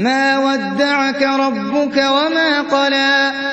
مَا وَدَّعَكَ رَبُّكَ وَمَا قَلَىٰ